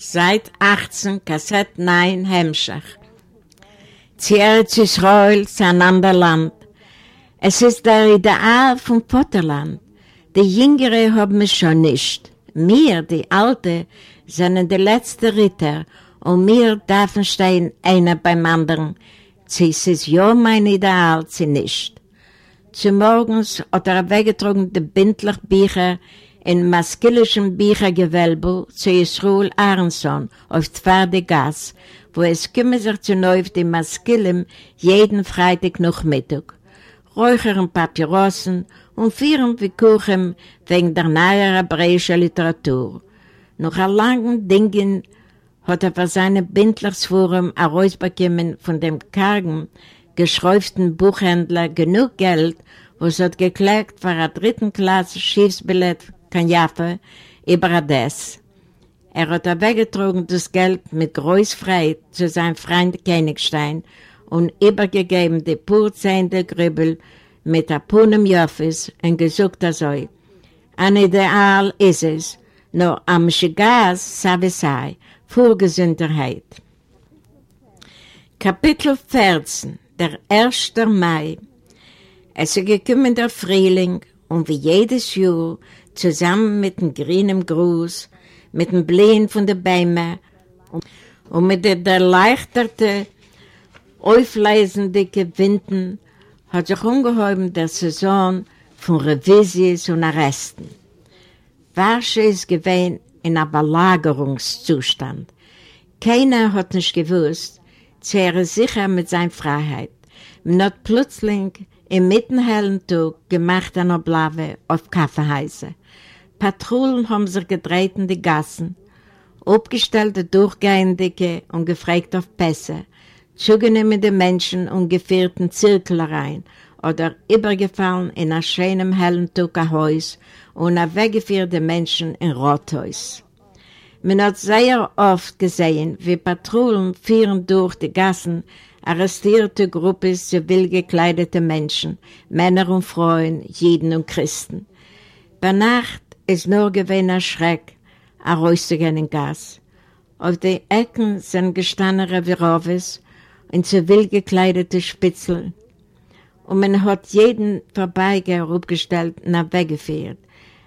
Seit 18, Kassett 9, Hemmschach. Zieretz Israel, sein ander Land. Es ist der Ideal vom Vaterland. Die Jüngere haben es schon nicht. Wir, die Alte, sind die letzten Ritter und wir dürfen stehen einer beim anderen. Sie ist ja mein Ideal, sie nicht. Zum Morgens hat er weggetrunken die bindlich Bücher in maskilischem Büchergewölbe zu Israel Aronson auf Tfarde Gas, wo es kümmert sich zu neu die Maskilem jeden Freitag noch Mittag. Räuchern Papyrossen und führen wie Kuchen wegen der neuen hebräischen Literatur. Nach einem langen Dingen hat er für seine Bindlersforum herausbekommen von dem kargen, geschräuften Buchhändler genug Geld, was hat geklagt für ein dritten Klasse Schiffsbillett kein Jaffe, über das. Er hat weggetragen das Geld mit Großfreiheit zu seinem Freund Königstein und übergegeben die purzehende Grübel mit Apunem Joffes und gesucht er so. Ein Ideal ist es, nur am Schigas Savisai, Vorgesünderheit. Kapitel 14, der 1. Mai. Es ist gekommen der Frühling und wie jedes Jahr zusammen mit dem grünen Gruß, mit dem Blähen von den Bäumen und mit der erleichterte, aufleisende Winden hat sich ungeheuben der Saison von Revisies und Arresten. Warsche ist gewesen in einem Belagerungszustand. Keiner hat nicht gewusst, zehre sicher mit seiner Freiheit. Man hat plötzlich im mittenhellen Tag gemacht eine Oblave auf Kaffeehäuser. Patrouillen haben sich gedreht in die Gassen, abgestellte Durchgehende und gefragt auf Pässe, zugenehmende Menschen und geführten Zirkel rein oder übergefallen in einem schönen hellen Tuckerhäus und weggeführte Menschen in Rothäus. Man hat sehr oft gesehen, wie Patrouillen führen durch die Gassen arrestierte Gruppen zivil gekleidete Menschen, Männer und Frauen, Jiden und Christen. Bei Nacht ist nur gewesen ein Schreck, ein rauszugehen in Gas. Auf den Ecken sind gestanden Reviroves und zivil gekleidete Spitzel. Und man hat jeden Vorbeigeher aufgestellt und weggeführt.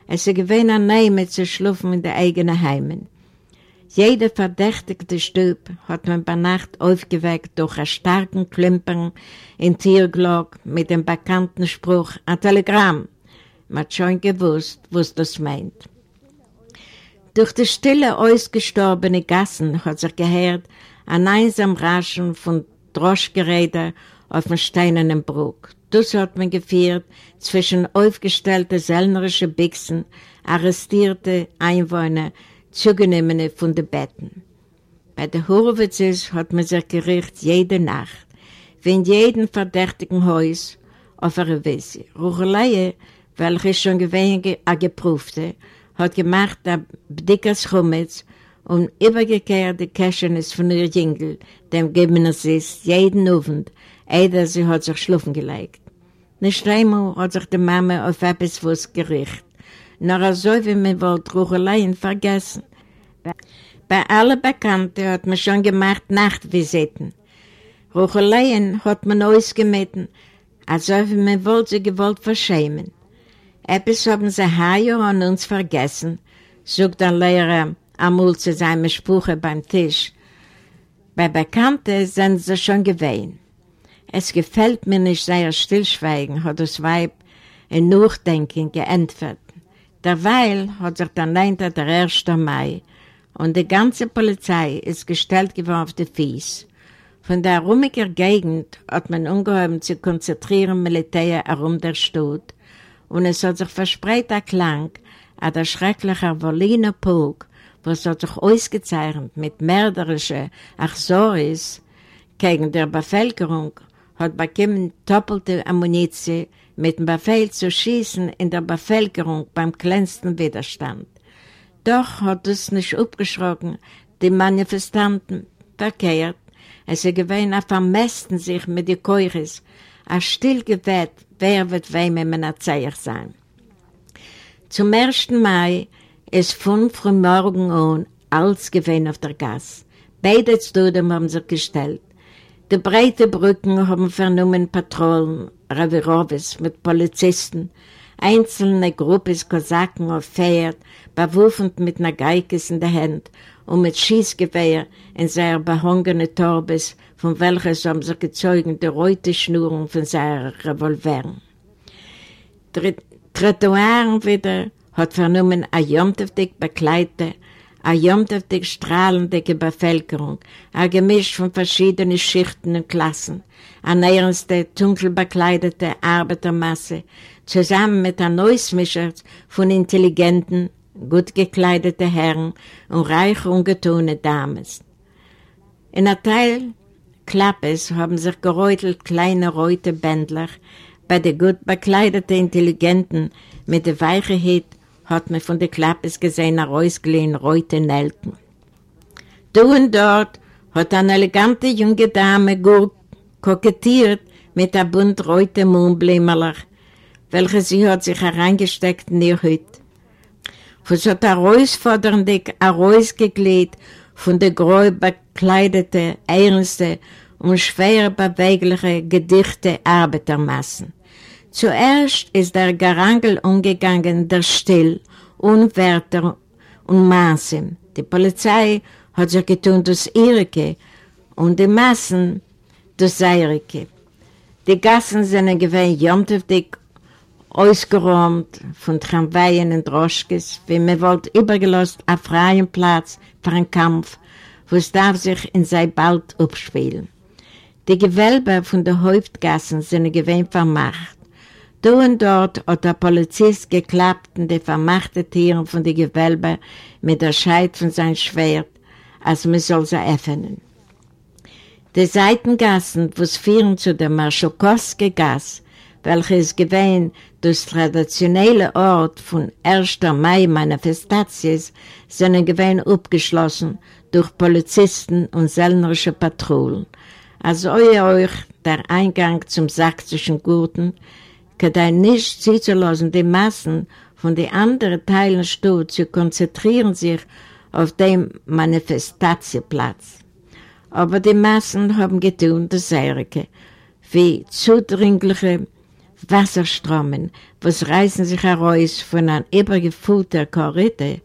Es ist gewesen ein Name zu schlufen in den eigenen Heimen. Jeder verdächtigte Stub hat man bei Nacht aufgeweckt durch einen starken Klimpern in Tierglock mit dem bekannten Spruch, ein Telegramm. Man hat schon gewusst, was das meint. Durch die stille, ausgestorbene Gassen hat sich gehört ein einsam Raschen von Droschgeräten auf dem steinernen Bruck. Das hat man geführt zwischen aufgestellten sellnerischen Bixen, arrestierte Einwohner, zugenehmene von den Betten. Bei den Horowitzes hat man sich gerichtet jede Nacht, wie in jedem verdächtigen Haus auf eine Wiese. Ruchelei, welche schon gewähnt a geprüfte, hat gemacht ein dickes Schummetz und übergekehrt die Käschenes von ihr Jüngel, dem geben es ist, jeden Abend, ehe sie hat sich schlufen gelegt. Nicht einmal hat sich die Mama auf etwas was gerichtet nur so wie man wollte Rucheleien vergessen. Bei allen Bekannten hat man schon gemacht Nachtvisiten. Rucheleien hat man ausgemeten, als ob man wollte sie gewollt verschämen. Etwas haben sie heuer an uns vergessen, sagt der Lehrer einmal zu seinem Spruch beim Tisch. Bei Bekannten sind sie schon gewesen. Es gefällt mir nicht sehr stillschweigen, hat das Weib in Nachdenken geantwortet. Derweil hat sich dann lehnte der 1. Mai und die ganze Polizei ist gestellt geworden auf die Fies. Von der rumigen Gegend hat man ungeheuer zu konzentrieren Militär herum der Stadt und es hat sich verspreit der Klang an der schreckliche Berliner Pulk, was hat sich ausgezeichnet mit mörderischen Achsoris gegen der Bevölkerung, hat bekommen doppelte Ammunition mit dem Befehl zu schießen in der Bevölkerung beim kleinsten Widerstand. Doch hat es nicht abgeschrocken, die Manifestanten verkehrt, es gewähnt meisten sich mit den Keures, a still gewährt, wer wird wem im Erzähler sein. Zum 1. Mai ist fünf Uhr morgen an alles gewähnt auf der Gas. Beide Studien haben sich gestellt. Die breite Brücken haben vernommen Patronen, Revirowes mit Polizisten, einzelne Gruppes Kosaken auf Pferd, bewaffnet mit einer Geikes in der Hand und mit Schießgewehr in seiner behangene Torbes, von welches haben sie gezeugen die rote Schnurren von seiner Revolvern. Trottoiren wieder hat vernommen ein jomteftig bekleidete, eine jomteftig strahlende Bevölkerung, ein Gemisch von verschiedenen Schichten und Klassen, eine ernste, dunkel bekleidete Arbeitermasse, zusammen mit einer Neusmischer von intelligenten, gut gekleideten Herren und reich ungetone Damen. In einem Teil Klappes haben sich geräutelt kleine rote Bändler, bei den gut bekleideten Intelligenten mit der Weichheit hat man von der Klappes gesehen herausgelehnt rote Nelken. Du und dort hat eine elegante junge Dame gut kokettiert mit einem bunt roten Mohnblämmerlach, welche sie hat sich hereingesteckt in ihr Hütte. Was hat herausforderndig herausgegläht von der grau bekleideten, ernsten und schwer beweglichen Gedichte Arbeitermassen. Zuerst ist der Gerangel umgegangen, der Still, Unwärter und Maßen. Die Polizei hat sich getun das Ihrige und die Massen das Seirige. Die Gassen sind gewesen jomteftig ausgeräumt von Tramwaien und Droschkes, wie man wollte übergelost auf freien Platz für einen Kampf, wo es darf sich in sei bald abspielen. Die Gewölbe von den Hauptgassen sind gewesen vermacht. Da und dort hat der Polizist geklappt in die vermachten Tieren von den Gewölben mit der Scheit von seinem Schwert, als man soll sie öffnen. Die Seitengassen, wo es führen zu der Marschokowski-Gasse, welches gewähnt das traditionelle Ort von 1. Mai-Manifestations, sind gewähnt abgeschlossen durch Polizisten und sellnerische Patrouillen. Also euch der Eingang zum sächsischen Gurten, gedei nicht ziehen zu lassen, die Massen von den anderen Teilen Stadt zu konzentrieren sich auf dem Manifestatieplatz. Aber die Massen haben getan das Seirige, wie zudringliche Wasserströmen, was reißen sich heraus von einem übergefüllten Korridor,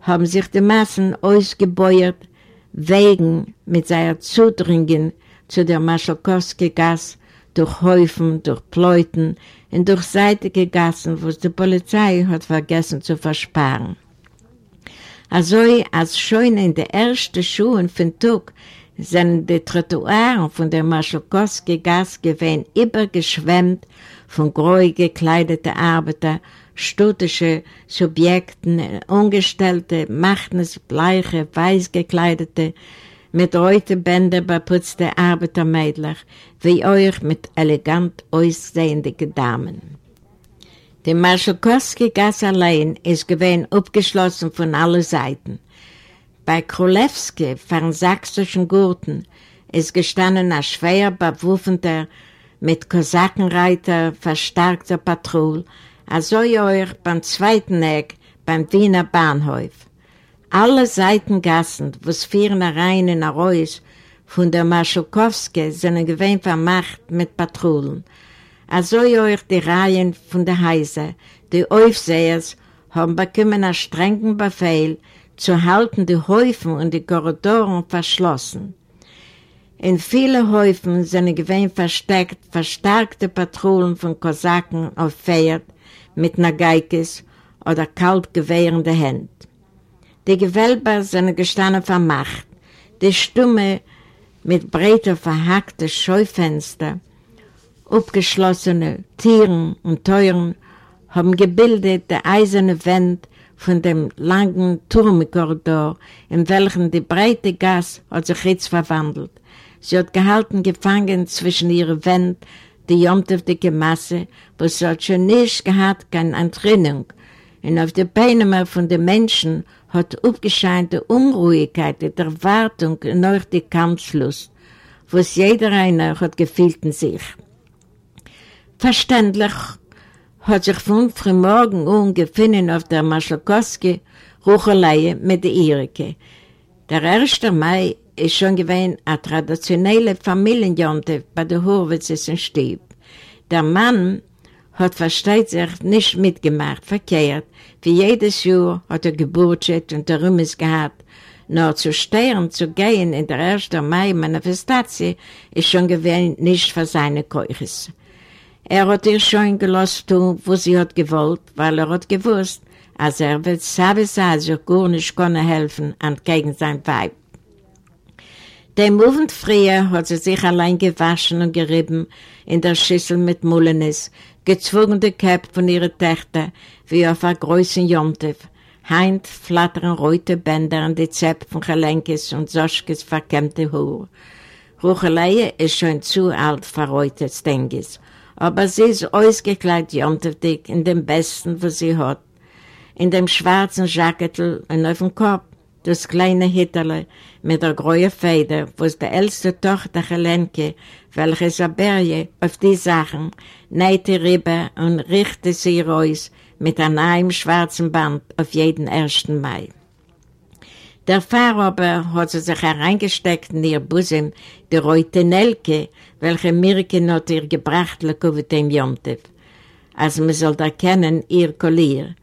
haben sich die Massen ausgebeuert, wegen mit seiner Zudringen zu der Maschalkowski-Gasse durch Häufen, durch Pleuten und durch seitige Gassen, wo die Polizei hat vergessen zu versparen. Also, als schon in den ersten Schuhen von Tug sind die Trottoiren von der Maschalkowski-Gasse gewesen übergeschwemmt von grau gekleideten Arbeiter, stutische Subjekten, ungestellte, machtens, bleiche, weiß gekleidete, mit roten Bändern beputzte Arbeitermädler, wie euch mit elegant aussehenden Damen. Die Marschalkowski-Gasse allein ist gewesen abgeschlossen von allen Seiten. Bei Krolewski, von sächsischen Gurten, ist gestanden ein schwer bewaffneter, mit Kosakenreiter verstärkter Patrouille, also euch beim zweiten Eck beim Wiener Bahnhof. Alle Seitengassen, wo es führen rein in Reus von der Maschukowski, sind gewähnt vermacht mit Patrouillen. Also euch die Reihen von der Heise, die Aufsehers, haben bekommen einen strengen Befehl, zu halten die Häufen und die Korridoren verschlossen. In vielen Häufen sind gewähnt versteckt verstärkte Patrouillen von Kosaken auf Pferd mit Nagaikis oder kalt gewehrende Hände. Die Gewölber sind gestanden vermacht, die Stumme mit breiter verhackten Scheufenster, abgeschlossene Tieren und Teuren haben gebildet die eiserne Wand von dem langen Turmkorridor, in welchem die breite Gas hat sich jetzt verwandelt. Sie hat gehalten gefangen zwischen ihren Wänden die jomteftige Masse, wo sie hat schon nicht gehabt, keine Entrinnung. Und auf die Beine von den Menschen hat aufgescheinte Unruhigkeit, die Erwartung und auch die Kampflust, was jeder einer hat gefühlt in sich. Verständlich hat sich von frühmorgen umgefunden auf der Maschalkowski Ruchelei mit der Erike. Der 1. Mai ist schon gewesen eine traditionelle Familienjonte bei der Hurwitzes in Stieb. Der Mann hat versteht sich nicht mitgemacht, verkehrt. Wie jedes Jahr hat er geburtet und der Rümmes gehabt. Nur zu stehen, zu gehen in der 1. Mai-Manifestation ist schon gewesen nicht für seine Keuches. Er hat ihr schon gelost tun, wo sie hat gewollt, weil er hat gewusst, als er wird sowieso gar nicht können helfen entgegen sein Weib. Dem Abend früher hat sie sich allein gewaschen und gerieben in der Schüssel mit Mullenis, gezwungen die Käpp von ihrer Töchter, wie auf einer großen Jontef. Heint flattern rote Bänder an die Zepp von Gelenkes und Soschkes verkämmte Haar. Ruchelei ist schon zu alt für heute, ich. Aber sie ist ausgekleidet jontefdig in dem Besten, was sie hat. In dem schwarzen Jacketel und auf dem Kopf das kleine Hitterle mit der grünen Feder, was die älteste Tochter Helenke, welche Saberje auf die Sachen, nähte rüber und richte sie raus mit einem schwarzen Band auf jeden 1. Mai. Der Pfarrer aber hat sie sich hereingesteckt in ihr Busen, die reute Nelke, welche Mirke hat ihr gebracht, lekuvit dem Jomtev. Also man soll erkennen, ihr Kollier.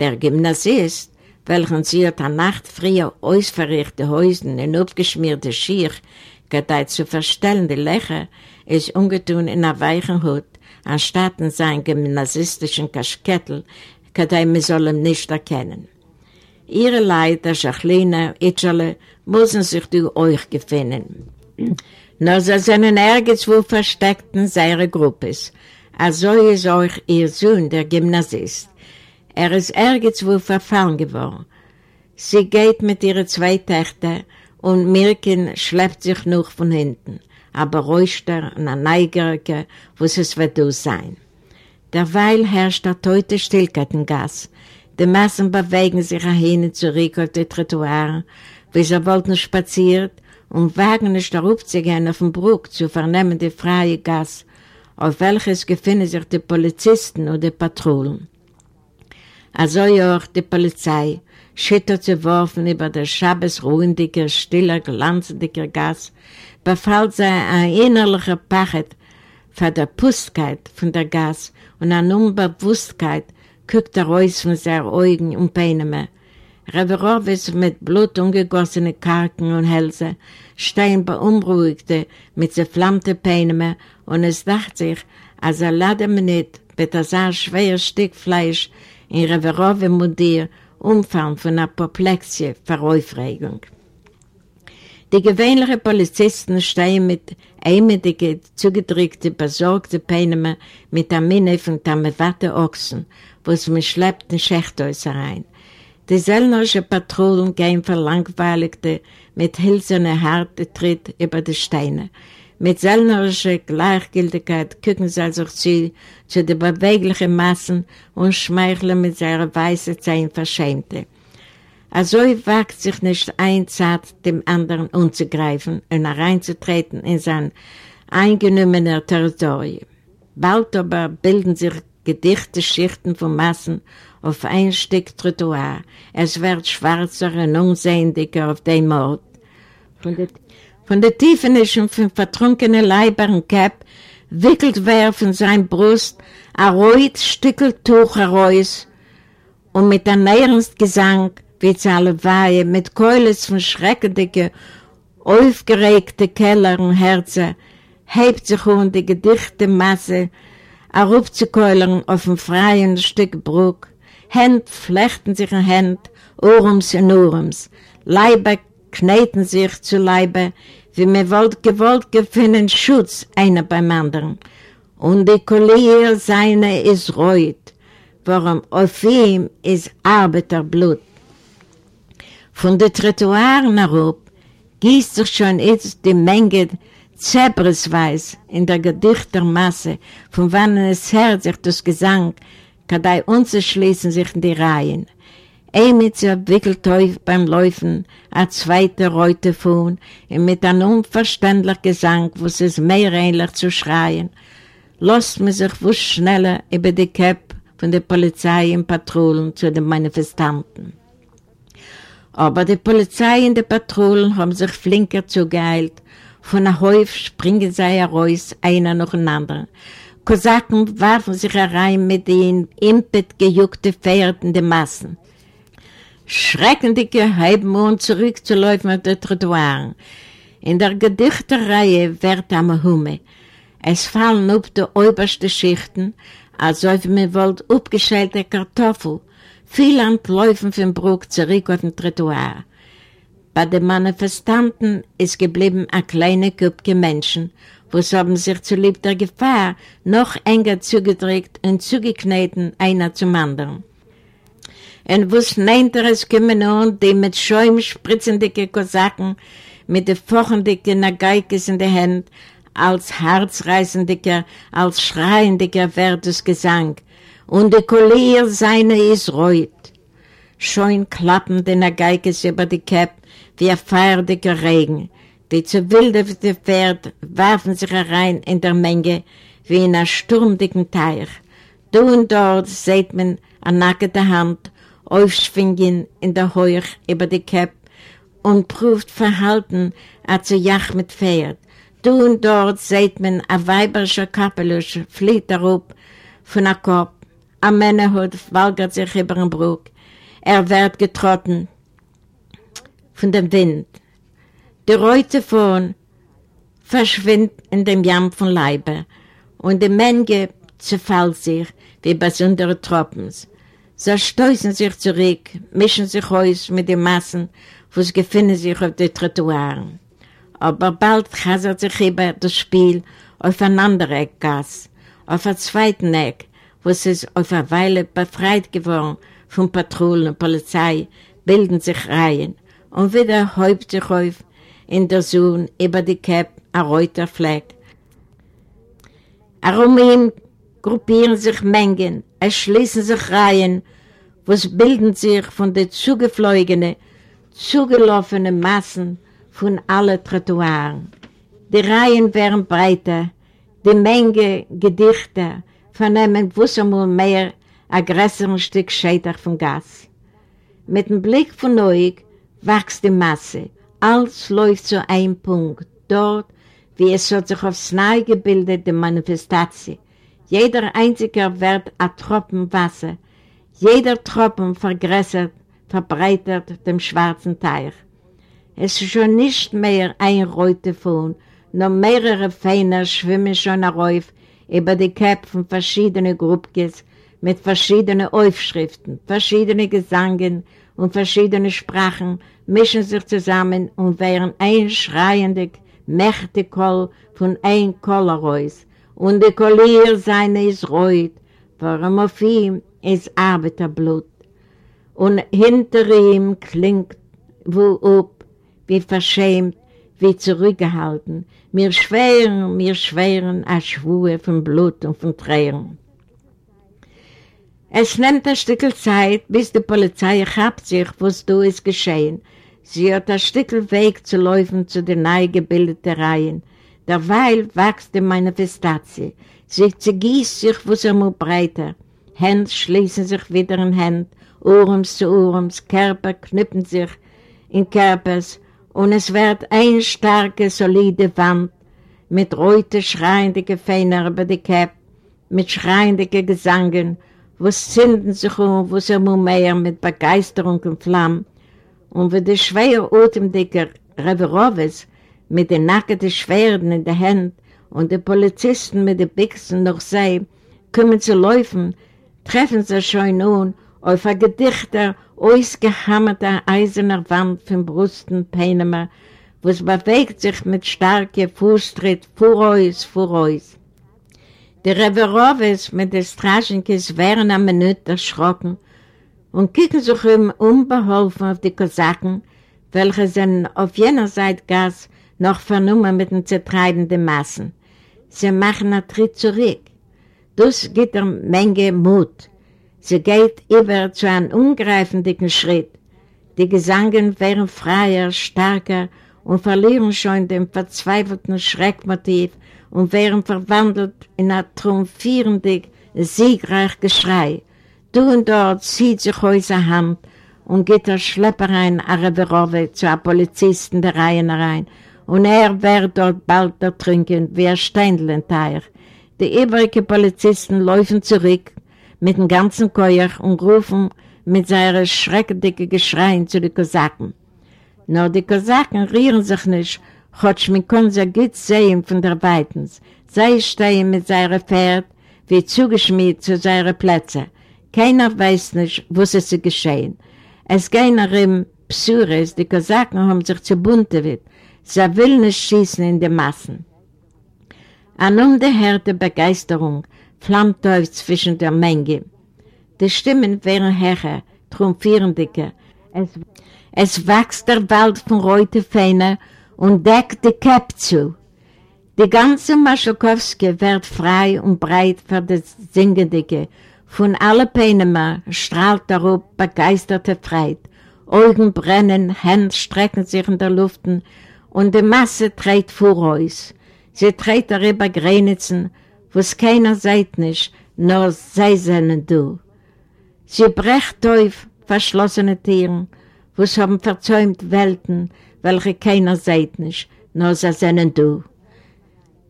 Der Gymnasist, welchen sie hat an Nacht früher ausverrichte Häusen in aufgeschmierte Schier, gedeiht zu verstellen die Lächer, ist ungetun in einer weichen Hut, anstatt in seinem gymnasistischen Kaschkettel, gedeiht man soll ihn nicht erkennen. Ihre Leute, Jacqueline, Itcherle, müssen sich durch euch gefunden. Nur sie sind nirgendwo versteckt in seiner Gruppe. Also ist euch ihr Sohn, der Gymnasist. Er ist irgendwo verfallen geworden. Sie geht mit ihren zwei Töchtern und Mirken schleppt sich noch von hinten, aber Räuster und ein Neigeriger, was es wird sein. Derweil herrscht der teute Stillkeit. Die Massen bewegen sich hin und zurück auf die Trottoire, wie sie wollten spaziert und wagen nicht darauf zu gehen auf den Bruck zu vernehmen die freie Gas, auf welches befinden sich die Polizisten und die Patrouillen. Also auch die Polizei, schüttert zu werfen über der Schabbes ruhendiger, stiller, glanzendiger Gas, befällt sie ein innerlicher Pachet für die Pustkeit von der Gas und eine Unbewusstkeit guckt er raus von seinen Augen und Beinen. Reverowitz mit Blut ungegossene Karken und Hälse stehen beunruhigte mit zerflammten Peinen und es dachte sich, als er lade mir nicht mit so schwer Stück Fleisch in Reverove Mudir umfallen von Apoplexie Aufregung. Die gewöhnlichen Polizisten stehen mit einmütigen, zugedrückten, besorgten Peinen mit der Minne von Tamewate Ochsen, wo sie mit schleppten Schächthäuser rein. Die sellnerische Patrouillen gehen verlangweiligte, mit hilserner harte Tritt über die Steine. Mit sellnerischer Gleichgültigkeit gucken sie sich zu, zu den beweglichen Massen und schmeicheln mit seiner weißen Zähne verschämte. Also wagt sich nicht ein Zart dem anderen umzugreifen und hereinzutreten in sein eingenommener Territorium. Bald aber bilden sich gedichte Schichten von Massen auf ein Stück Trottoir. Es wird schwarzer und unsehendiger auf dem Ort. Von der von der tiefen von vertrunkenen Leiber und Käpp wickelt wer von sein Brust ein reut Stückeltuch heraus und mit einem Ernstgesang, wie zu alle Weihe, mit Keules von schreckendicke, aufgeregte Keller und Herzen, hebt sich um die gedichte Masse, er ruft zu Keulern auf dem freien Stück Bruck, Hände flechten sich in Hände, Ohrums in Ohrums, Leiber kneten sich zu Leibe, wie mir wollt gewollt gefunden Schutz einer beim anderen. Und die Kollier seine ist reut, warum auf ihm ist Arbeiterblut. Von den Trottoiren herab gießt sich schon jetzt die Menge Zebresweiß in der Gedichtermasse, von wann es hört sich das Gesang, kann uns schließen sich in die Reihen. Emitzer wickelt auf beim Läufen, a zweite Reute fuhren, und mit einem unverständlichen Gesang, wo es ist mehr ähnlich zu schreien, lässt man sich wusch schneller über die Cap von der Polizei in Patrouillen zu den Manifestanten. Aber die Polizei in den Patrouillen haben sich flinker zugeeilt, von der Häuf springen sie heraus, einer nach dem anderen. Kosaken warfen sich herein mit den impet gejuckten Pferden der Massen schreckendicke Halbmond zurückzuläufen auf der Trottoir. In der Gedichterreihe wird am Hume. Es fallen auf die obersten Schichten, als ob man wollte aufgeschälte Kartoffel, viel Läufen vom Bruck zurück auf den Trottoir. Bei den Manifestanten ist geblieben eine kleine Gruppe Menschen, wo sie haben sich zu lieb der Gefahr noch enger zugedrückt und zugekneten einer zum anderen. Und was Neinteres kommen an, die mit Schäum spritzendicke Kosaken, mit den fochendicken Nagaikes in der Hand, als herzreißendiger, als schreiendiger das Gesang. Und die Kollier seine ist reut. Schön klappen die Nagaikes über die Käpp wie ein feierdiger Regen. Die zu wilde Pferd werfen sich herein in der Menge wie in einem sturmdicken Teich. Du und dort seht man eine nackte Hand aufschwingen in der Heuch über die Käpp und prüft Verhalten als ein Jach mit Pferd. Du und dort seht man ein weiberischer Kapelusch flieht darauf von der Kopf. Ein Männerhut walgert sich über den Bruck. Er wird getrotten von dem Wind. Die Reute von verschwindet in dem Jamm von Leibe und die Menge zerfällt sich wie besondere Tropens. Sie stoßen sich zurück, mischen sich aus mit den Massen, wo sie gefunden sich auf den Trottoiren. Aber bald chasert sich über das Spiel auf ein anderer Eckgas, auf ein zweiten Eck, wo ist auf eine Weile befreit geworden von Patrouillen und Polizei, bilden sich Reihen und wieder häupt sich auf in der Sonne über die Cap ein reuter Fleck. Herum gruppieren sich Mengen, es schließen sich Reihen, was bilden sich von den zugeflogenen, zugelaufenen Massen von allen Trottoiren. Die Reihen werden breiter, die Menge Gedichte vernehmen wussermal mehr ein größeres Stück Schädel vom Gas. Mit dem Blick von euch wächst die Masse, alles läuft zu einem Punkt, dort, wie es sich aufs Neue gebildet, die Manifestation. Jeder einzige wird ein Tropfen Wasser. Jeder Tropfen vergrößert, verbreitert den schwarzen Teich. Es ist schon nicht mehr ein Reutefon, nur mehrere Feiner schwimmen schon auf über die Köpfe verschiedener Gruppkes mit verschiedenen Aufschriften, verschiedene Gesangen und verschiedene Sprachen mischen sich zusammen und wären ein schreiendig, mächtig Koll von ein Kolleräus und die Kollier seine ist reut, warum auf ihm ist Arbeiterblut. Und hinter ihm klingt wo ob, wie verschämt, wie zurückgehalten. Wir schweren, wir schweren a Schwur von Blut und von Tränen. Es nimmt ein Stück Zeit, bis die Polizei erhabt sich, was da ist geschehen. Sie hat ein Stück Weg zu laufen zu den neu gebildeten Reihen. Derweil wächst die Manifestation. Sie zergießt sich, was er muss breiter. Hände schließen sich wieder in Hände, Ohrens zu Ohrens, Körper knüpfen sich in Körpers und es wird eine starke, solide Wand mit reute schreiende Gefähner über die Käpp, mit schreiende Gesangen, wo zünden sich um, wo sie mehr mit Begeisterung und Flamm, und wie der schwer atemdicke Reverowes mit den nackten Schwerden in der Hand und die Polizisten mit den Bixen noch sei, kommen zu laufen, treffen sie schon nun auf ein gedichter, ausgehammerter eiserner Wand von Brusten Peinemer, es bewegt sich mit starkem Fußtritt vor uns, vor uns. Die Reverowes mit den Straschenkes wären eine Minute erschrocken und kicken sich ihm unbeholfen auf die Kosaken, welche sind auf jener Seite Gas noch vernommen mit den zertreibenden Massen. Sie machen einen Tritt zurück. Das gibt eine Menge Mut. Sie geht über zu einem ungreifenden Schritt. Die Gesangen wären freier, stärker und verlieren schon den verzweifelten Schreckmotiv und wären verwandelt in ein triumphierendes, siegreich Geschrei. Du und dort zieht sich unsere Hand und geht der Schlepperein Araberove zu einem Polizisten der Reihen rein und er wird dort bald ertrinken wie ein Steinlenteich. Die übrigen Polizisten laufen zurück mit dem ganzen Keuch und rufen mit seinen schreckdicken Geschreien zu den Kosaken. Nur die Kosaken rühren sich nicht, Chotsch, kann sie gut sehen von der Weitens. Sie stehen mit seinem Pferd wie zugeschmiert zu seinen Plätzen. Keiner weiß nicht, was ist geschehen. Es gehen nach ihm Psyres, die Kosaken haben sich zu bunte wird. Sie will nicht schießen in die Massen. An unbeherrte Begeisterung flammt auf zwischen der Menge. Die Stimmen wären höher, triumphierendiger. Es, es wächst der Wald von Reutefähne und deckt die Käpp zu. Die ganze Maschokowski wird frei und breit für das Singendige. Von allen Peinemer strahlt darauf begeisterte Freude. Augen brennen, Hände strecken sich in der Luft und die Masse trägt vor uns. Sie trägt darüber Grenzen, wo es keiner seid nicht, nur sei seinen du. Sie brecht auf verschlossene Tieren, es haben verzäumt Welten, welche keiner seid nicht, nur sie seinen du.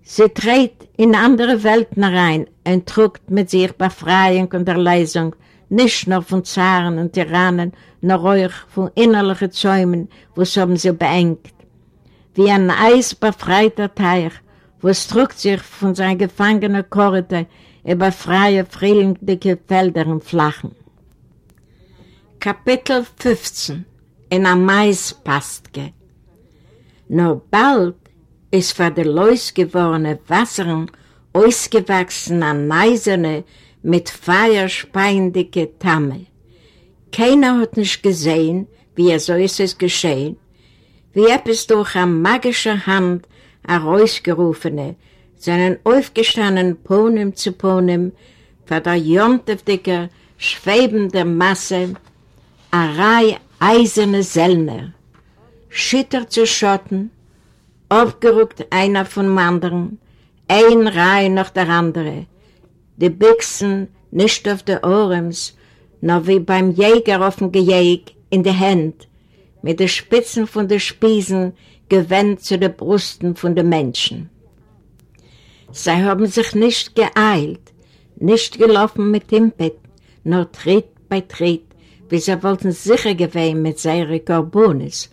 Sie tritt in andere Welten rein und trugt mit sich Befreiung und Erleisung, nicht nur von Zaren und Tyrannen, nur euch von innerlichen Zäumen, wo es haben sie beengt. Wie ein eisbefreiter Teich, wo es trugt sich von seinen gefangenen Korridor über freie, frühlingliche Felder und Flachen. Kapitel 15 In a Maispastge Nur bald ist für die Leus gewordene Wasser ausgewachsen an Neiserne mit feierspeindige Tamme. Keiner hat nicht gesehen, wie er so ist es geschehen, wie etwas durch eine magische Hand? Herausgerufene, seinen aufgestandenen Ponem zu Ponem, für der jonteftige, schwebende Masse, eine Reihe eiserne Sellner, Schitter zu Schotten, aufgerückt einer vom anderen, ein Reihe nach der andere, die Büchsen nicht auf den Ohrens, nur wie beim Jäger auf dem Gejäg in der Hand, mit den Spitzen von den Spiesen gewendet zu den Brüsten von den Menschen. Sie haben sich nicht geeilt, nicht gelaufen mit dem Bett, nur Tritt bei Tritt, wie sie wollten sicher gewesen mit seinen Karbonis,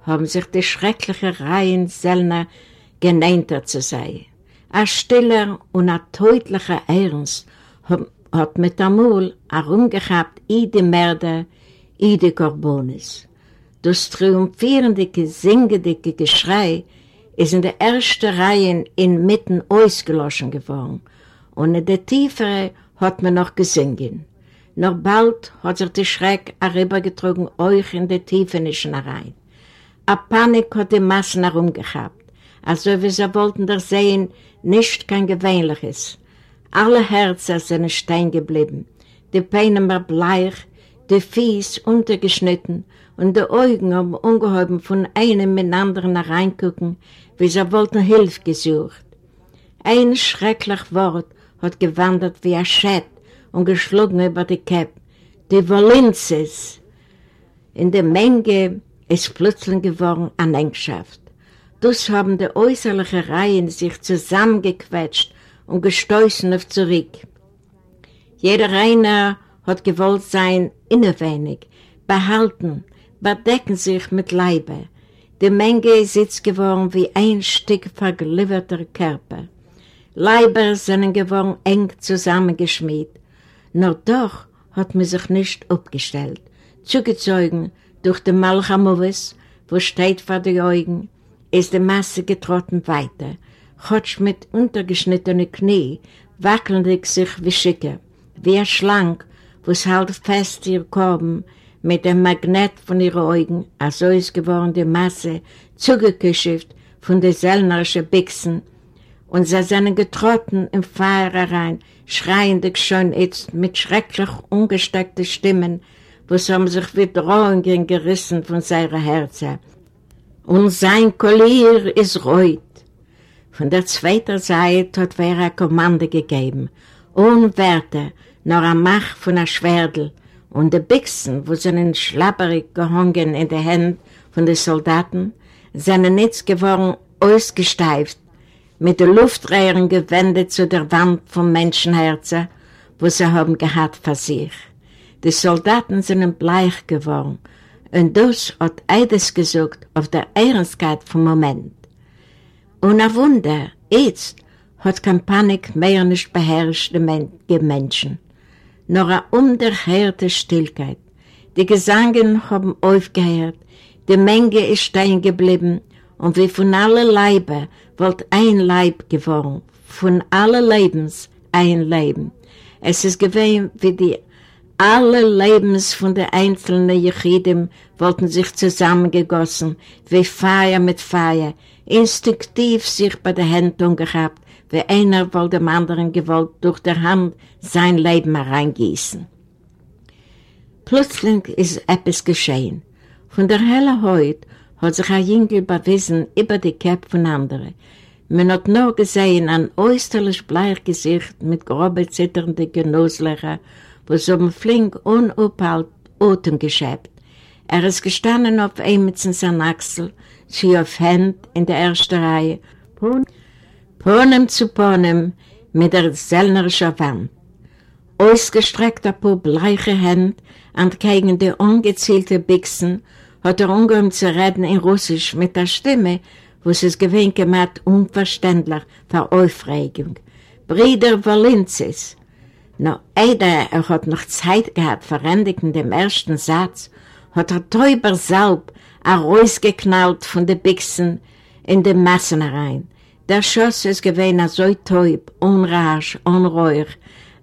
haben sich die schrecklichen Reihen Sellner genähnter zu sein. Ein stiller und ein deutlicher Ernst hat mit Amul herumgehabt, i die Mörder, i die Karbonis. Das triumphierende, singende Geschrei ist in der ersten Reihe inmitten ausgeloschen geworden und in der tiefere hat man noch gesungen. Noch bald hat sich der Schreck herübergetragen euch in der tiefenischen rein. A Panik hat die Massen herumgehabt, also wie sie wollten da sehen, nicht kein gewöhnliches. Alle Herzen sind stehen geblieben, die Beine war bleich, die Fies untergeschnitten und die Augen haben ungeheuben von einem mit anderen reingucken, wie sie wollten Hilfe gesucht. Ein schrecklich Wort hat gewandert wie ein Schett und geschlagen über die Käpp. Die Volenzes. In der Menge ist plötzlich geworden eine Engschaft. Das haben die äußerlichen Reihen sich zusammengequetscht und gestoßen auf zurück. Jeder einer hat gewollt sein innerwenig, behalten, bedecken sich mit Leibe. Die Menge ist jetzt geworden wie ein Stück vergliederter Körper. Leiber sind geworden eng zusammengeschmied. Nur doch hat man sich nicht abgestellt, zugezogen durch den Malchamovis, wo steht vor den Augen, ist die Masse getrotten weiter, Hotsch mit untergeschnittenen Knie, wackelnd sich wie Schicke, wie ein Schlank, wo es halt fest ihr Korben, mit dem Magnet von ihren Augen, also ist geworden die Masse, zugeküscht von den sellnerischen Bixen, und sie sind getrotten im Feuer herein, schreiend schon jetzt mit schrecklich ungesteckten Stimmen, wo sie haben sich wie Drohungen gerissen von seinem Herzen. Und sein Collier ist reut. Von der zweiten Seite hat wer ein Kommando gegeben, ohne Werte, nur ein Mach von einer Schwerdel, und die Bixen, wo sie sind schlapperig gehangen in den Händen von den Soldaten, sind nicht geworden ausgesteift, mit den Luftröhren gewendet zu der Wand vom Menschenherzen, wo sie haben gehabt für sich. Die Soldaten sind bleich geworden, und das hat Eides gesucht auf der Ehrenskeit vom Moment. Und ein Wunder, jetzt hat kein Panik mehr nicht beherrscht die Menschen, nur eine unerhörte Stillkeit. Die Gesangen haben aufgehört, die Menge ist stehen geblieben und wie von allen Leiben wird ein Leib geworden, von allen Lebens ein Leben. Es ist gewesen, wie die alle Lebens von den einzelnen Jechidim wollten sich zusammengegossen, wie Feuer mit Feuer, instinktiv sich bei der Händen gehabt, wie einer wollte dem anderen gewollt durch die Hand sein Leben hereingießen. Plötzlich ist etwas geschehen. Von der helle Haut hat sich ein Jüngel bewiesen über die Köpfe von anderen. Man hat nur gesehen ein äußerlich bleich Gesicht mit groben, zitternden Genusslöchern, wo so ein flink unaufhalt Atem geschäbt. Er ist gestanden auf Emitzens an Achsel, sie auf Hand in der ersten Reihe, Ponem zu Ponem mit der sellnerischen Wand. Ausgestreckt ein paar bleiche Hände entgegen die ungezielte Bixen hat er umgehoben zu reden in Russisch mit der Stimme, wo es es gewinnt gemacht, unverständlich, vor Aufregung. Brüder Valinzis. No, eider, er hat noch Zeit gehabt, verendigt in dem ersten Satz, hat er täuber Salb herausgeknallt von den Bixen in den Massen herein. Der Schoss ist gewesen so taub, unrasch, unruhig,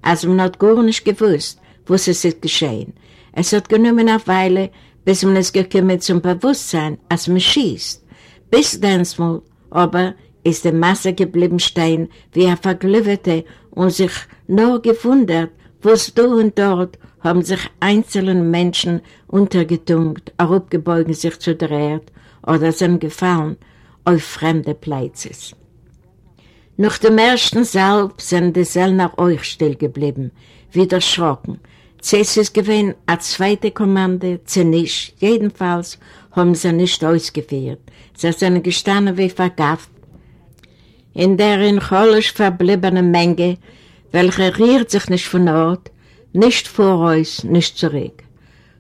als man hat gar nicht gewusst, was es ist geschehen. Es hat genommen eine Weile, bis man es gekommen zum Bewusstsein, als man schießt. Bis mal aber ist die Masse geblieben stehen, wie er verglüffete und sich nur gewundert, was da und dort haben sich einzelne Menschen untergetunkt, auch abgebeugen sich zu der oder sind gefallen auf fremde Plätze. Nach dem ersten Salb sind die Sellner euch still geblieben, wieder erschrocken, ist gewesen eine zweite Kommande, sie nicht. Jedenfalls haben sie nicht ausgeführt. Sie sind gestanden wie vergafft. In der in Cholisch verbliebenen Menge, welche rührt sich nicht von Ort, nicht vor uns, nicht zurück.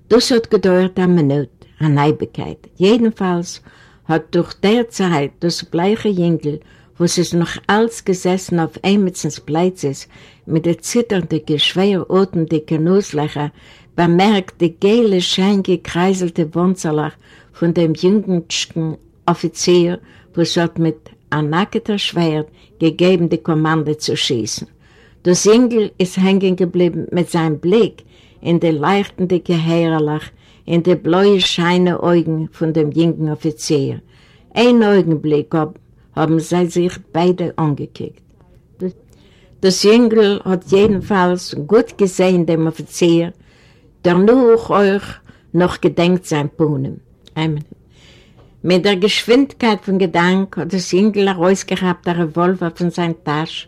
Das hat gedauert eine Minute, eine Neibigkeit. Jedenfalls hat durch der Zeit das bleiche Jüngel wo es noch alles gesessen auf Emitzens Plätzes, mit der zitternden, schwer atemdicken Nusslöcher, bemerkt die gelbe, schein gekreiselte Wunzerlach von dem jüngsten Offizier, wo es hat mit einem nackter Schwert gegeben, die Kommande zu schießen. Der Singel ist hängen geblieben mit seinem Blick in die leichten Geheirlach, in die blaue scheine Augen von dem jungen Offizier. Ein Augenblick, ob haben sie sich beide angekickt. Das Jüngel hat jedenfalls gut gesehen, dem Offizier, der nur euch noch gedenkt sein Puhnen. Mit der Geschwindigkeit von Gedanken hat das Jüngel herausgehabt der Revolver von seiner Tasche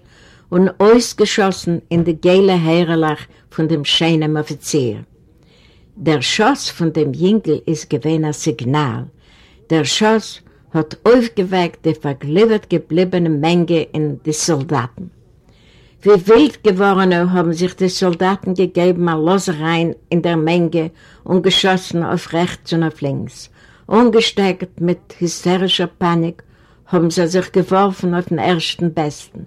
und ausgeschossen in die geile Heerlach von dem schönen Offizier. Der Schuss von dem Jüngel ist gewesen ein Signal. Der Schuss hat aufgeweckt die vergliedert gebliebene Menge in die Soldaten. Wie wild gewordene haben sich die Soldaten gegeben, ein Losereien in der Menge und geschossen auf rechts und auf links. Ungesteckt mit hysterischer Panik haben sie sich geworfen auf den ersten Besten.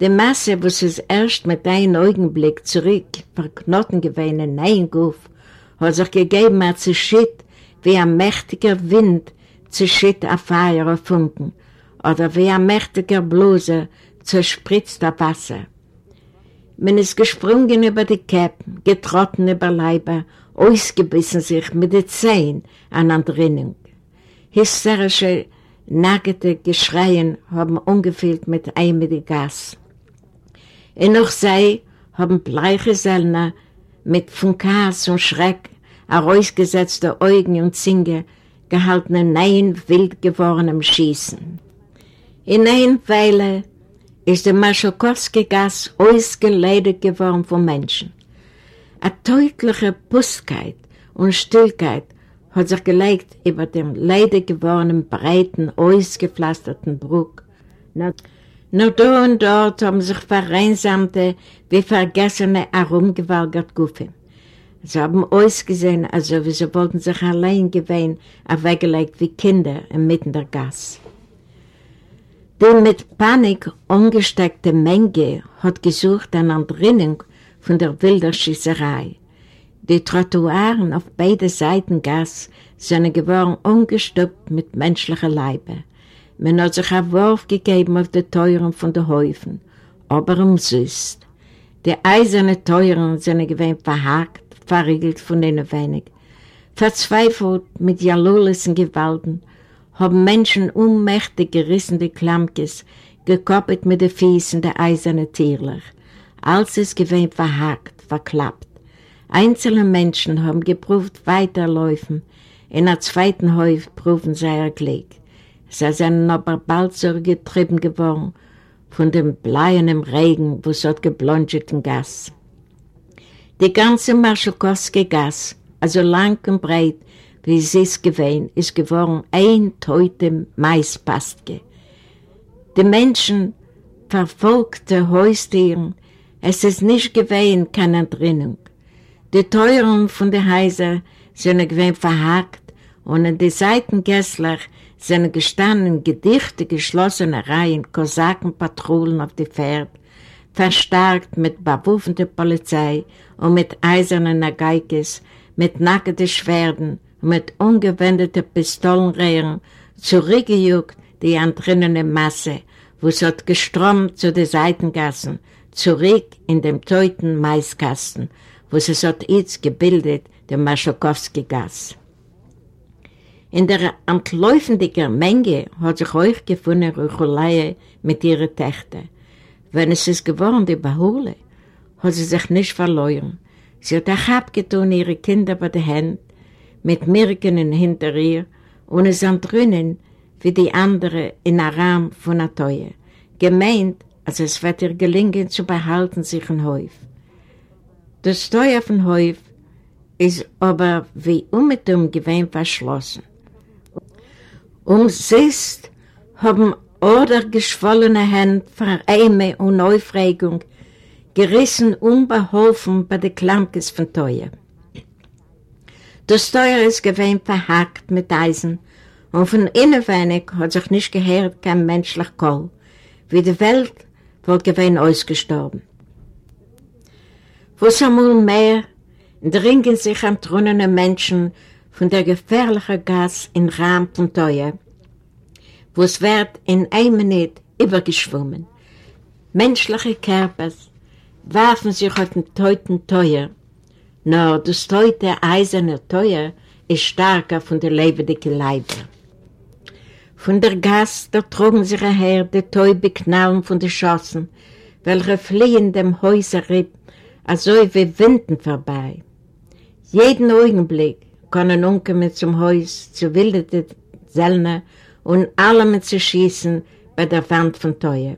Die Masse, wo sie es erst mit einem Augenblick zurück verknoten gewesen in einen Guff, hat sich gegeben, als sie schitt, wie ein mächtiger Wind zerschütt ein Feuer auf Funken oder wie ein mächtiger Bluse zerspritzt das Wasser. Man ist gesprungen über die Käppen, getrotten über Leiber, ausgebissen sich mit den Zehen an Entrinnung. Hysterische, nackte Geschreien haben ungefüllt mit einem Gas. Und noch sei haben bleiche Sellner mit Funkas und Schreck, herausgesetzte Augen und Zinge gehalten in ein wild gewordenem Schießen. In ein Weile ist der Maschokowski-Gas ausgeleidet geworden von Menschen. Eine deutliche Pustkeit und Stillkeit hat sich gelegt über dem leider gewordenen, breiten, ausgepflasterten Bruck. Nur da und dort haben sich vereinsamte, wie vergessene, herumgewalgert Guffe. Sie haben ausgesehen, also wie sie wollten sich allein gewähnen, weggelegt wie Kinder inmitten der Gasse. Die mit Panik angesteckte Menge hat gesucht eine Entrinnung von der wilden Schießerei. Die Trottoiren auf beiden Seiten Gas sind geworden ungestoppt mit menschlicher Leibe. Man hat sich einen Wurf gegeben auf die Teuren von den Häufen, aber umsüßt. Die eisernen Teuren sind gewesen verhakt, verriegelt von ihnen wenig. Verzweifelt mit jalolischen Gewalten haben Menschen unmächtig gerissene Klammkes gekoppelt mit den Füßen der eisernen Tierler. Alles ist gewesen verhakt, verklappt. Einzelne Menschen haben geprüft weiterlaufen, in der zweiten Häuf prüfen sie ihr Glück. Sie sind aber bald so getrieben geworden von dem bleiernen Regen, wo es hat geblonscheten Gas. Die ganze Marschalkowski-Gasse, also lang und breit, wie es gewesen, ist geworden ein teute Maispastge. Die Menschen verfolgte Haustieren, es ist nicht gewesen keine Entrinnung. Die Teuren von den Häusern sind gewesen verhakt und in die Seitengässler sind gestanden gedichte geschlossene Reihen Kosakenpatrouillen auf die Pferd, verstärkt mit bewaffneter Polizei und mit eisernen Geikes, mit nackten Schwerden und mit ungewendeten Pistolenrehren zurückgejuckt die entrinnene Masse, wo es hat geströmt zu den Seitengassen, zurück in dem teuten Maiskasten, wo es hat jetzt gebildet, der Maschokowski-Gass. In der antläufendigen Menge hat sich euch gefunden Ruchelei mit ihren Töchtern. Wenn es ist geworden, die Bahule, hat sie sich nicht verloren. Sie hat auch abgetan ihre Kinder bei der Hand, mit Mirken hinter ihr und es drinnen wie die andere in Aram von der Teue. Gemeint, als es wird ihr gelingen zu behalten sich ein Häuf. Das Steuer von Häuf ist aber wie unmittelbar gewesen verschlossen. Um Sist haben oder geschwollene Hände Vereime und Aufregung gerissen unbeholfen bei den Klankes von Teuer. Das Teuer ist gewähnt verhackt mit Eisen und von innen wenig hat sich nicht gehört kein menschlicher Kohl, wie die Welt wohl gewähnt ausgestorben. Wo es einmal mehr dringen sich am trunnenen Menschen von der gefährlichen Gas in Rahm von Teuer, wo es wird in einer Minute übergeschwommen. Menschliche Körper warfen sich auf den teuten Teuer, nur das teute eiserne Teuer ist stärker von der lebendigen Leibe. Von der Gas, da trugen sich her die Täube knallen von den Schossen, welche fliehen dem Häuserripp, also wie Winden vorbei. Jeden Augenblick können umkommen zum Haus, zu wildeten Sellner und alle mit zu schießen bei der Wand von Teuer.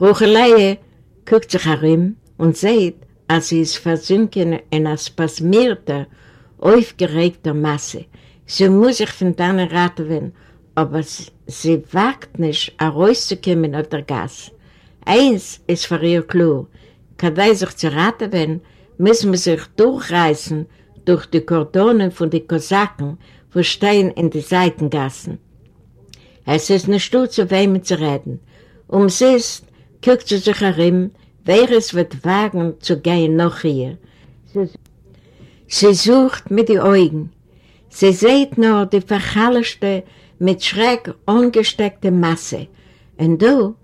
Ruchelei guckt sich herum und sieht, als sie ist versunken in einer spasmierter, aufgeregter Masse. Sie muss sich von dann raten, aber sie wagt nicht, rauszukommen auf der Gas. Eins ist für ihr klar, kann er sich zu raten müssen wir sich durchreißen durch die Kordonen von den Kosaken, wo stehen in die Seitengassen. Es ist nicht gut, zu wem zu reden. Um sie ist, guckt sie sich herum, wer es wird wagen zu gehen noch hier. Sie sucht mit den Augen. Sie sieht nur die verhallischte, mit Schreck ungesteckte Masse. Und du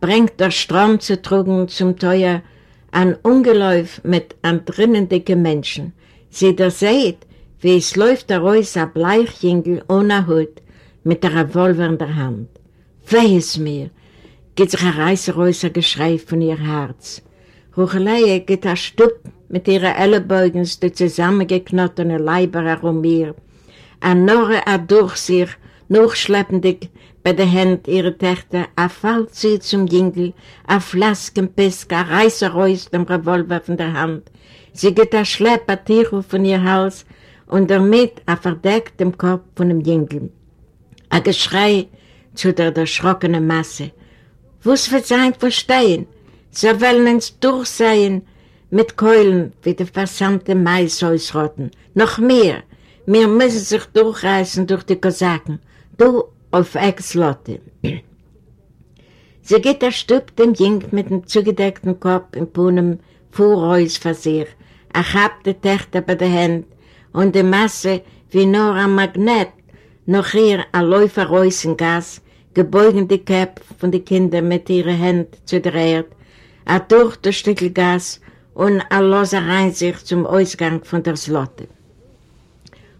bringt der Strom zu trugen zum Teuer an Ungeläuf mit an drinnen dicke Menschen. Sie da seht, wie es läuft der Reus ein Bleichjingel ohne Hut mit der Revolver in der Hand. Weh es mir, geht sich ein Reißeräuser Geschrei von ihr Herz. Ruchelei geht ein Stub mit ihren Ellenbeugen die zusammengeknottene Leiber herum ihr. Ein Norre a durch sich, nachschleppendig bei der Hand ihrer Töchter, fällt sie zum Jingel, a Flaskenpisk, a Reißeräus dem Revolver von der Hand. Sie geht a Schlepp, a Tierruf von ihr Hals und damit a verdeckt dem Kopf von dem Jingel. A Geschrei zu der erschrockenen Masse. Was wird sein verstehen? Sie wollen uns durchsehen mit Keulen wie die versandte Mais ausrotten. Noch mehr. Wir müssen sich durchreißen durch die Kosaken. Du auf Ex-Lotte. Sie geht der Stub dem Jink mit dem zugedeckten Kopf in Punem Vorhäus vor sich, erhabt Tächter bei der Hand und die Masse wie nur ein Magnet noch hier ein Läufer raus in Gas, gebeugen die Köpfe von den Kindern mit ihren Händen zu der Erde, ein durch das Stückel Gas und ein loser Reinsicht zum Ausgang von der Slotte.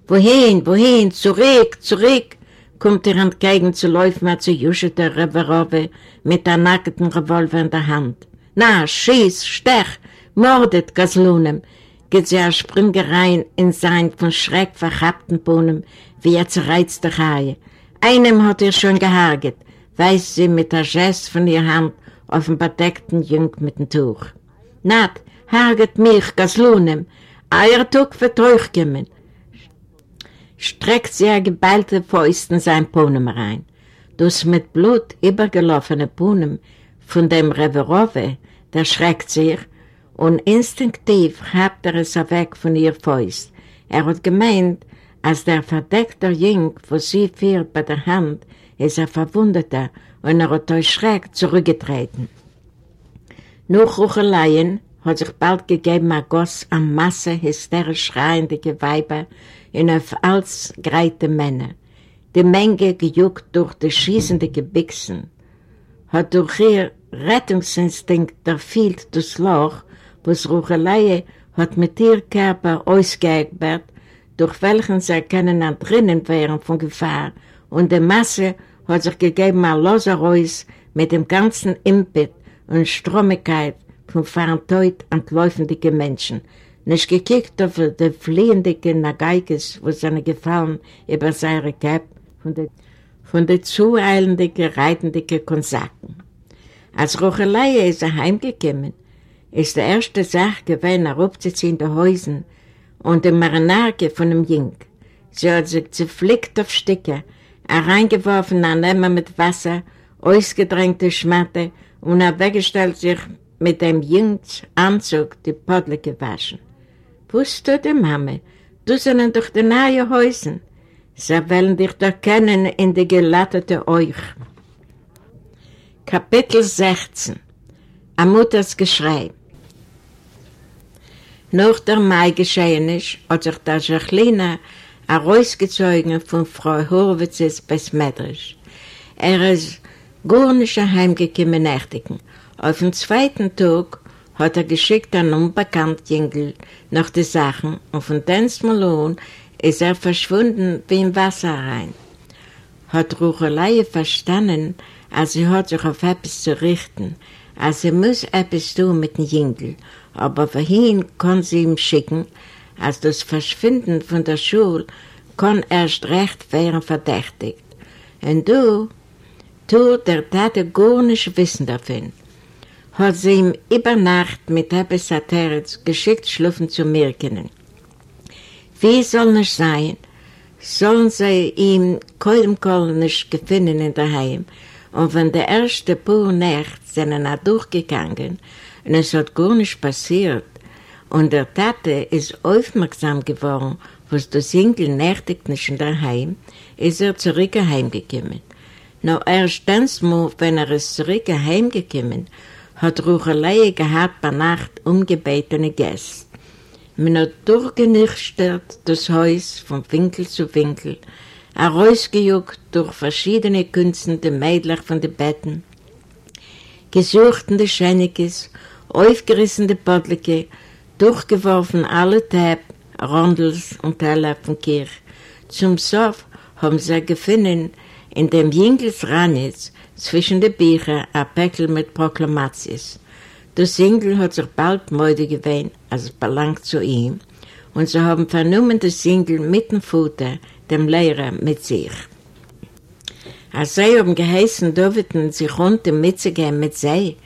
Wohin, wohin, zurück, zurück, kommt ihr entgegen zu laufen zu Jusche der Reverove mit der nackten Revolver in der Hand. Na, schieß, stech, mordet, Gaslunem, geht sie als Springereien in sein von Schreck verchappten Bohnen wie er zerreizte Haie. Einem hat ihr schon gehaget, weiß sie mit der Gest von ihr Hand auf dem bedeckten Jüng mit dem Tuch. Nat, haget mich, Gaslunem, euer Tuch wird euch. Streckt sie ihr geballte Fäusten sein Ponem rein. Das mit Blut übergelaufene Ponem von dem Reverove, der schreckt sich und instinktiv habt er es weg von ihr Fäust. Er hat gemeint, als der verdeckte Jüng, wo sie führt bei der Hand, ist er verwundeter und er hat durch Schreck zurückgetreten. Nach Rucheleien hat sich bald gegeben ein Goss an Masse hysterisch schreiende Weiber und auf als greite Männer. Die Menge gejuckt durch die schießende Gebixen, hat durch ihr Rettungsinstinkt erfüllt das Loch, was Ruchelei hat mit ihr Körper ausgeegbert, durch welchen sie erkennen an drinnen wären von Gefahr, und die Masse hat sich gegeben ein loser Reus mit dem ganzen Impet und Strömigkeit von Fahrenteut entläufenden Menschen, nicht gekickt auf die fliehenden Nagaikes, wo seine gefallen über seine Cap von den von den zueilenden, reitenden Konsaken. Als Rochelei ist er heimgekommen, ist die erste Sache gewesen, er aufzuziehen die Häusen und die Marinarke von dem Jink. Sie hat sich zerflickt auf Stücke, hereingeworfen an Emmer mit Wasser, ausgedrängte Schmatte und er weggestellt sich mit dem Jinks Anzug die Podle gewaschen. Was tut die Mama? Du sind doch die neue Häusen. Sie wollen dich doch kennen in die gelattete Euch. Kapitel 16 Am Mutters Geschrei Nach der Mai geschehen ist, hat sich der Jacqueline herausgezogen von Frau Horwitzes Besmetrisch. Er ist gar nicht heimgekommen nächtigen. Auf dem zweiten Tag hat er geschickt einen unbekannten Jüngel nach den Sachen und von Denzmalon ist er verschwunden wie im Wasser rein. Hat Ruchelei verstanden, als sie hat sich auf etwas zu richten, als sie muss etwas tun mit dem Jüngel, aber vorhin kann sie ihm schicken, als das Verschwinden von der Schule kann erst recht werden verdächtigt. Und du, du, der Tate gar nicht wissen davon hat sie ihm über Nacht mit etwas Saterz geschickt schlufen zu Mirkenen. Wie soll nicht sein, sollen sie ihm kaum kaum nicht gefunden in der Heim. Und wenn der erste paar Nacht sind er durchgegangen und es hat gar nicht passiert und der Tate ist aufmerksam geworden, was der Single nächtigt nicht Heim, ist er zurück heimgekommen. Nur erst dann, wenn er ist zurück heimgekommen, hat Ruchelei gehabt bei Nacht umgebetene Gäste. Man hat durchgenichtet das Haus von Winkel zu Winkel, herausgejuckt durch verschiedene künstende Mädler von den Betten, gesuchten Schenikes, aufgerissene Podlige, durchgeworfen alle Tab, Rondels und Teller von Kirch. Zum Sof haben sie gefunden, in dem Jingels Ranitz zwischen den Büchern ein Päckl mit Proklamations. Der Single hat sich bald müde gewöhnt, als es belangt zu ihm, und sie haben vernommen den Single mit dem Futter, dem Lehrer, mit sich. Als sie haben geheißen, durften sich runter mitzugehen mit sie,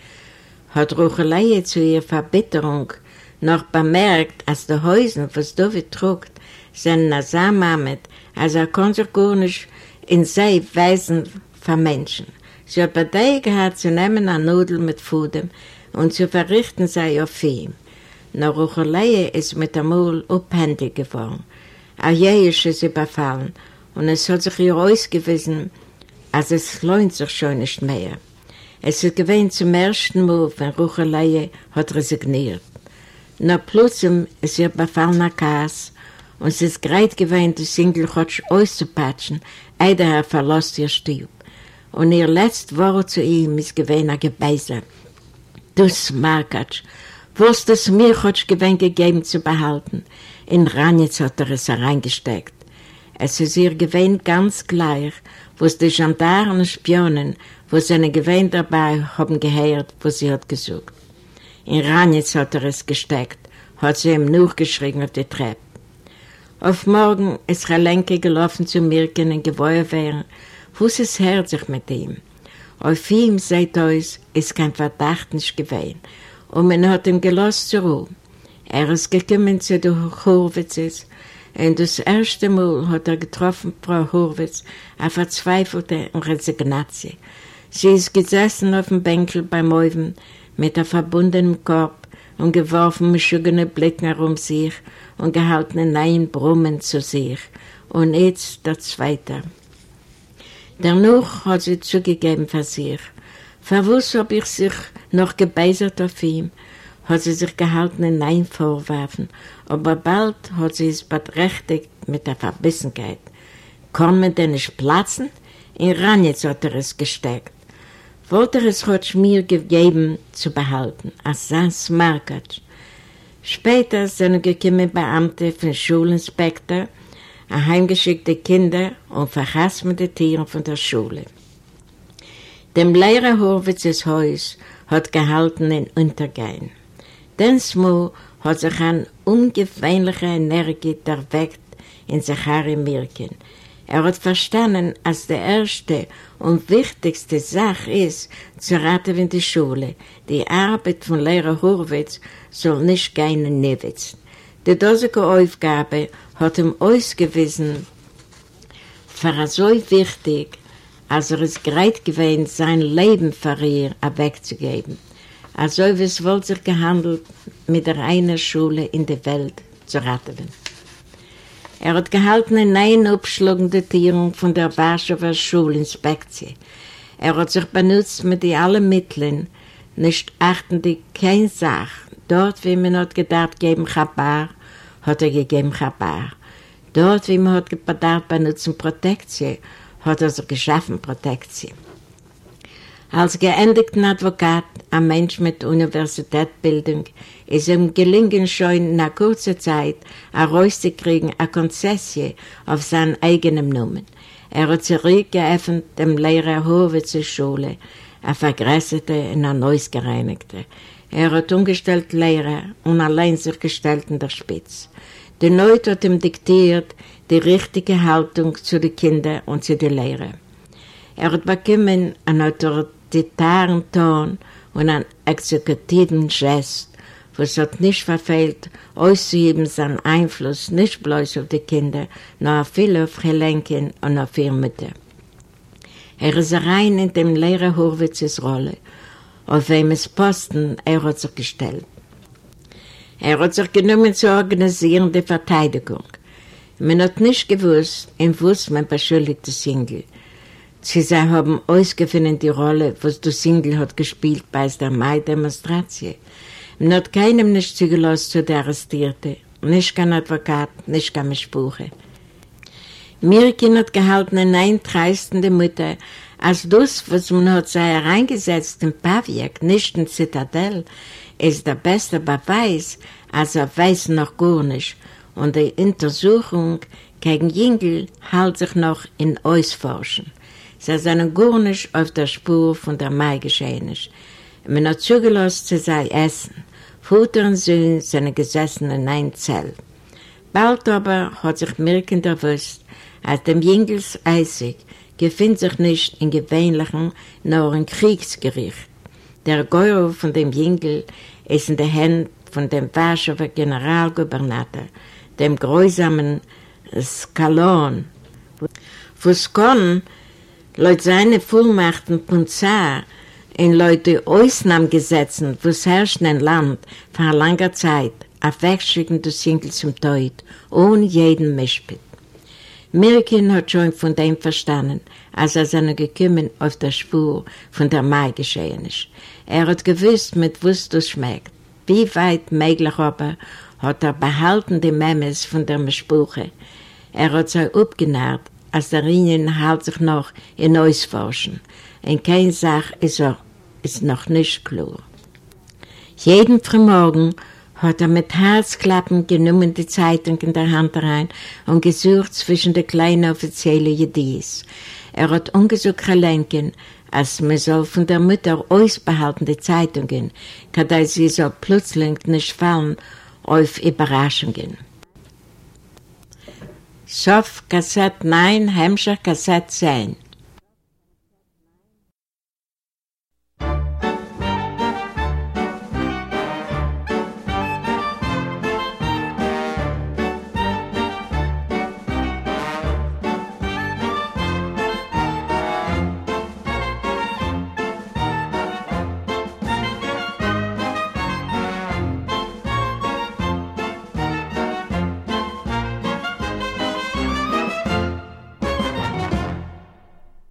hat Ruchelei zu ihrer Verbitterung noch bemerkt, als die Häuser, was David trug, sind Nasamamet, als er konnte sich gar nicht in sie weisen von Menschen. Sie hat bei gehabt zu nehmen eine Nudel mit Futter, und zu verrichten sei auf ihm. Na Ruchelei ist mit dem Mul abhändig geworden. Auch je ist es überfallen und es hat sich ihr ausgewiesen, als es lohnt sich schon nicht mehr. Es ist gewesen zum ersten Mal, wenn Ruchelei hat resigniert. Na plötzlich ist ihr befallener Kass und es ist gereit gewesen, die Singelchotsch auszupatschen, eider er verlässt ihr Stieb. Und ihr letztes Wort zu ihm ist gewesen ein Gebeißer. Du Smarkatsch, wirst es mir heute gewinn gegeben zu behalten. In Ranitz hat er es hereingesteckt. Es ist ihr gewinn ganz gleich, wo es die Gendarmen und Spionen, wo seine gewinn dabei haben gehört, wo sie hat gesucht. In Ranitz hat er es gesteckt, hat sie ihm nur geschrien auf die Treppe. Auf morgen ist Relenke gelaufen zu Mirken in Gewäuerwehren, wo es hört sich mit ihm. Auf ihm, seht euch, ist kein Verdacht nicht gewesen. Und man hat ihn gelassen zur Ruhe. Er ist gekommen zu den Hurwitzes und das erste Mal hat er getroffen Frau Hurwitz, eine verzweifelte Resignation. Sie ist gesessen auf dem Bänkel beim Mäuven mit einem verbundenen Korb und geworfen mischugene Blicken um sich und gehaltene neuen Brummen zu sich. Und jetzt der Zweite. Danach hat sie zugegeben für sich. Verwusst habe ich sich noch gebeisert auf ihm, hat sie sich gehalten in Nein vorwerfen, aber bald hat sie es berechtigt mit der Verbissenheit. Man denn nicht platzen? In Ranitz hat er es gesteckt. Wollte es hat mir gegeben zu behalten, als Sans Markatsch. Später sind gekommen Beamte vom Schulinspektor heimgeschickte Kinder und verhasmete Tiere von der Schule. Dem Lehrer Horwitzes Haus hat gehalten in Untergehen. Densmo hat sich eine ungewöhnliche Energie erweckt in Zachari Mirken. Er hat verstanden, als der erste und wichtigste Sache ist, zu raten in die Schule. Die Arbeit von Lehrer Horwitz soll nicht gehen in Nivitz. Die dosige Aufgabe hat ihm ausgewiesen, für so wichtig, als er es bereit gewesen, sein Leben für ihr wegzugeben. Also wie es wohl sich gehandelt, mit der einen Schule in der Welt zu retten. Er hat gehalten eine neue abschlagende Tierung von der Warschauer Schulinspektion. Er hat sich benutzt mit allen Mitteln, nicht achtende keine Sache. Dort, wie man hat gedacht, geben Chabar, hat er gegeben Chabar. Dort, wie man hat gedacht, benutzen Protektion, hat er so geschaffen Protektion. Als geendigter Advokat, ein Mensch mit Universitätsbildung, ist ihm gelingen schon einer kurzen Zeit herauszukriegen eine Konzession auf seinen eigenen Namen. Er hat zurückgeöffnet dem Lehrer Horwitzer Schule, eine vergrößerte und eine neues gereinigte. Er hat umgestellt Lehrer und allein sich gestellt in der Spitze. Der Neut hat ihm diktiert die richtige Haltung zu den Kindern und zu den Lehrern. Er hat bekommen einen autoritären Ton und einen exekutiven Gest, was hat nicht verfehlt, auszuheben seinen Einfluss nicht bloß auf die Kinder, nur auf viele auf und auf ihre Mütter. Er ist rein in dem Lehrer Horwitzes Rolle, auf wem es Posten er hat sich gestellt. Er hat sich genommen zu organisieren die Verteidigung. Man hat nicht gewusst, in was man beschuldigt das Single. Sie haben ausgefunden die Rolle, was der Single hat gespielt bei der Mai-Demonstration. Man hat keinem nicht zugelassen zu der Arrestierte, nicht kein Advokat, nicht kein Sprache. Mirkin hat gehalten eine eintreistende Mutter, als das, was man hat sei reingesetzt in Paviak, nicht in Zitadell, ist der beste Beweis, als er weiß noch gar nicht. Und die Untersuchung gegen Jingel hält sich noch in Ausforschen. Sie sind gar nicht auf der Spur von der Mai geschehen. Man hat zugelassen zu sein Essen. Vater und Sohn sind gesessen in ein Zelt. Bald aber hat sich Mirken gewusst, als dem Jingels Eisig gefindet sich nicht in gewöhnlichen, nur in Kriegsgericht. Der Geurl von dem Jingel ist in der Hand von dem Warschauer Generalgubernator, dem grausamen Skalon. Wo Skon, laut seinen Vollmachten Punzar, in Leute Ausnahmegesetzen, wo es herrscht ein Land vor langer Zeit, auf Wegschicken des Jingel zum Tod, ohne jeden Mischbit. Mirkin hat schon von dem verstanden, als er seine gekommen auf der Spur von der Mai geschehen ist. Er hat gewusst, mit was das schmeckt. Wie weit möglich aber hat er behalten die Memes von der Mischbuche. Er hat sich abgenährt, als der Ringen halt sich noch in Ausforschen. In keiner Sache ist er ist noch nicht klar. Jeden Frühmorgen hat er mit Herzklappen genommen die Zeitung in der Hand rein und gesucht zwischen den kleinen offiziellen Jedis. Er hat ungesucht gelenken, als man soll von der Mutter ausbehalten die Zeitungen, kann sie so plötzlich nicht fallen auf Überraschungen. Sof Kassett 9, Hemmscher Kassett 10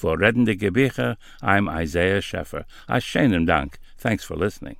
For Reddende Gebiche, I'm Isaiah Scheffer. A Dank. Thanks for listening.